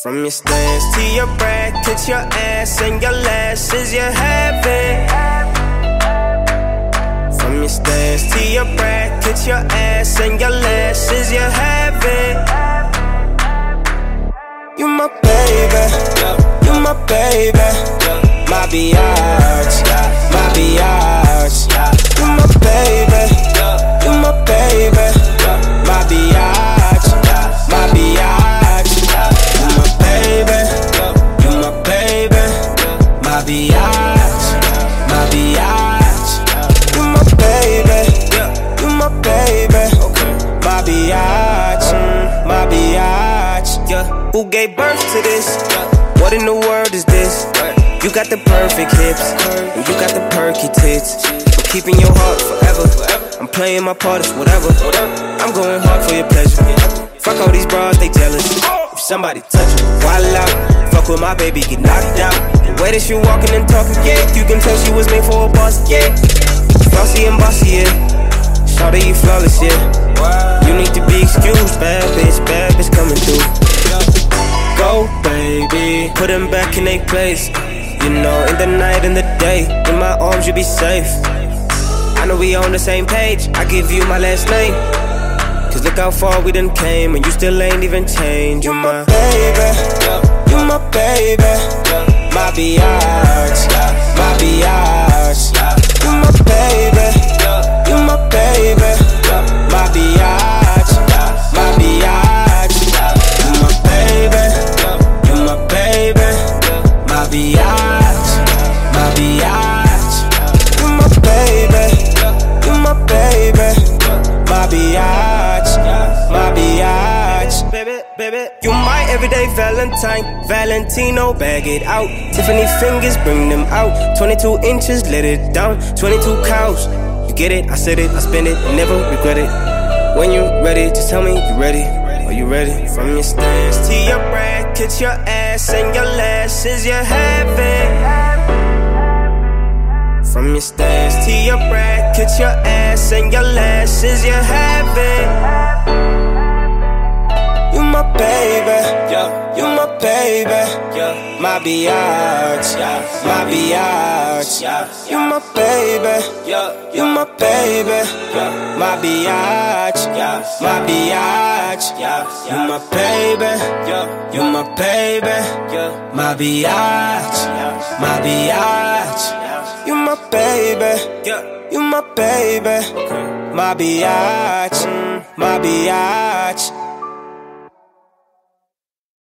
From your stance to your brackets, your ass and your lashes, you have it. From your stance to your brackets, your ass and your lashes, you have it. You my baby, you my baby, my biatch, biatch, my biatch. You my baby, you my baby, my biatch, my biatch. Yeah, who gave birth to this? What in the world is this? You got the perfect hips, and you got the perky tits. I'm keeping your heart forever. I'm playing my part, it's whatever. I'm going hard for your pleasure. Fuck all these bras, they jealous. Somebody touch me, wild out. Fuck with my baby, get knocked out. The way that she walking and talking, yeah, you can tell she was made for a boss, yeah. Flossy and bossy, yeah. Shawty, you flawless, yeah. You need to be excused, bad bitch, bad bitch coming through. Go, baby, put them back in their place. You know, in the night and the day, in my arms you be safe. I know we on the same page. I give you my last name. Cause look how far we done came, and you still ain't even changed. You my baby, you my baby, my biatch, my biatch. You my baby, you my baby, my biatch, my biatch. You my baby, you my baby, my biatch, everyday Valentine, Valentino, bag it out. Tiffany fingers, bring them out. 22 inches, let it down. 22 cows, you get it? I said it, I spend it, never regret it. When you ready, just tell me you ready. Are you ready? From your stance to your brackets, your ass and your lashes, you have it. From your stance to your brackets, your ass and your lashes, you have yeah. You my baby, yeah. My biatch, yeah. My biatch, yeah. You my baby, yeah. You my baby, yeah. My biatch, yeah. My biatch, yeah. You my baby, yeah. You my baby, yeah. My biatch, my biatch. You my baby, yeah. You my baby, my biatch, my biatch.